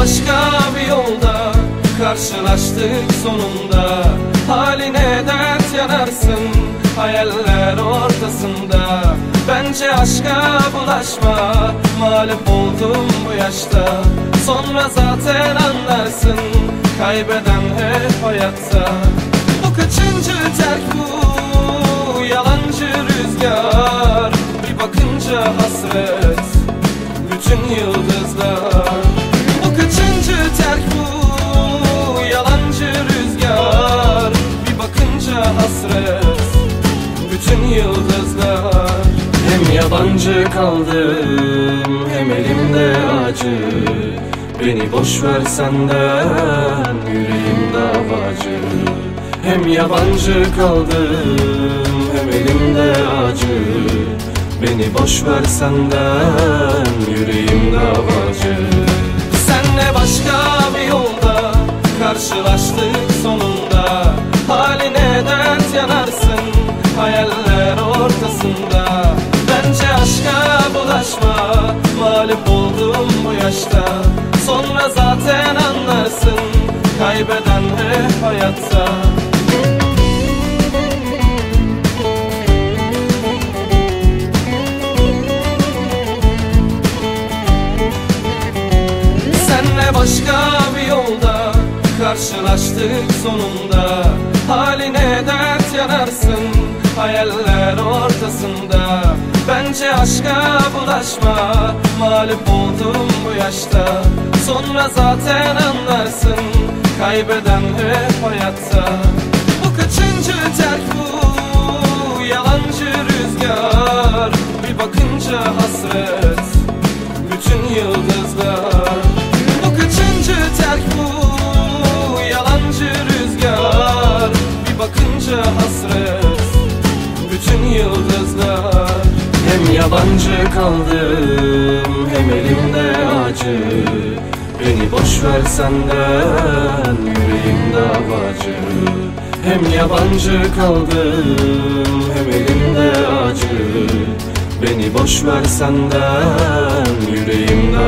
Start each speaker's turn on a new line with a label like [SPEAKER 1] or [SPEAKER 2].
[SPEAKER 1] başka bir yolda Karşılaştık sonunda. Haline dert yanarsın Hayaller ortasında. Bence aşka bulaşma Mağlup oldum bu yaşta. Sonra zaten anlarsın Kaybeden hep hayatta. Bu kaçıncı terk bu yıldızlar. Hem yabancı kaldım Hem elimde acı. Beni boş ver senden Yüreğim davacı. Hem yabancı kaldım Hem elimde acı. Beni boş ver senden Yüreğim davacı ortasında Bence aşka bulaşma. Mağlup oldum bu yaşta. Sonra zaten anlarsın Kaybeden hep hayatta. Senle başka bir yolda Karşılaştık sonunda. Haline dert yanarsın Hayaller ortasında Bence aşka bulaşma. Mağlup oldum bu yaşta. Sonra zaten anlarsın Kaybeden hep hayatta. Bu kaçıncı terk bu? Yalancı rüzgar. Bir bakınca hasret. Bütün yıldızlar. Bu kaçıncı terk bu? Yalancı rüzgar. Bir bakınca hasret. Bütün yıldızlar yabancı kaldım Hem elimde acı. Beni boş ver senden Yüreğim davacı Hem yabancı kaldım Hem elimde acı. Beni boş ver senden Yüreğim davacı